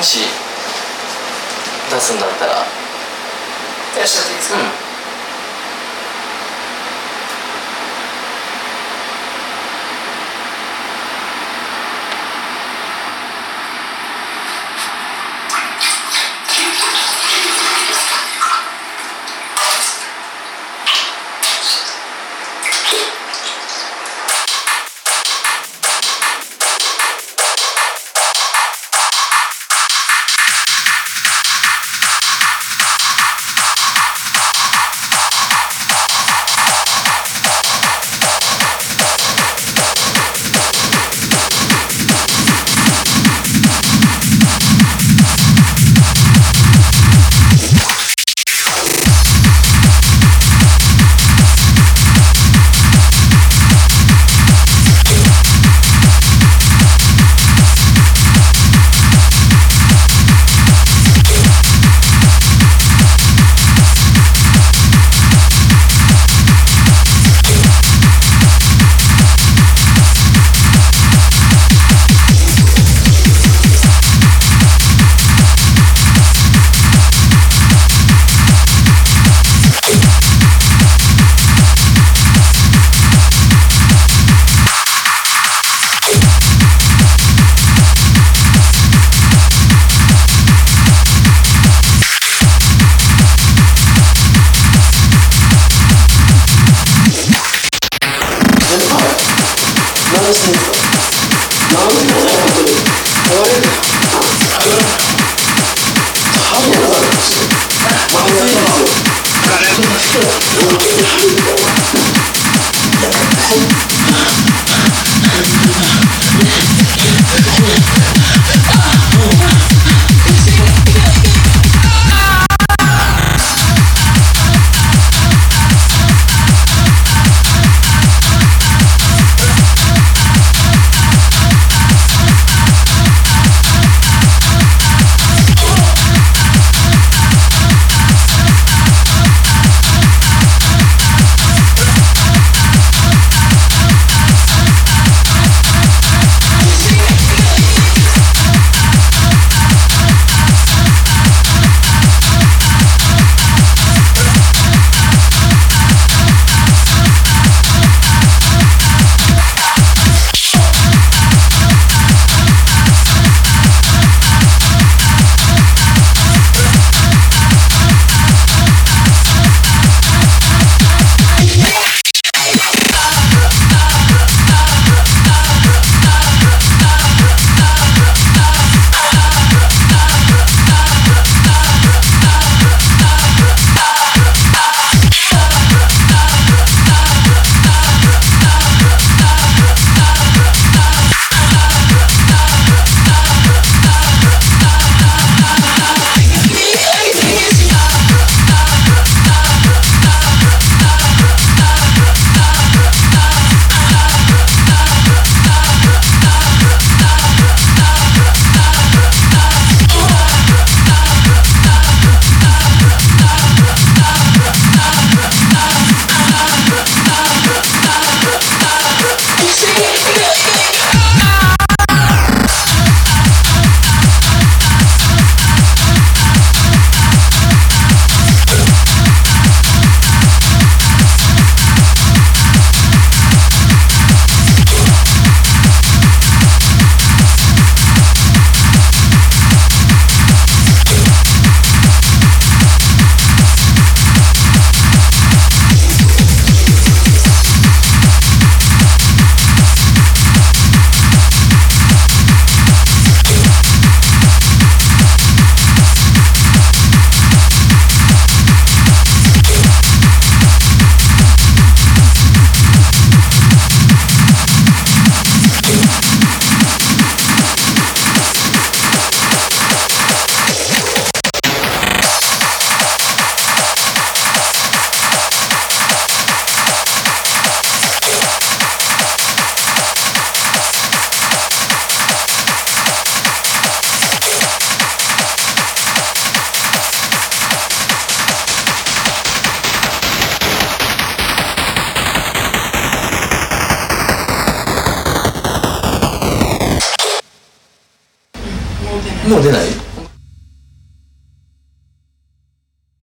もし出すんだったら。いらっしゃっていいですか、うんもう出ない？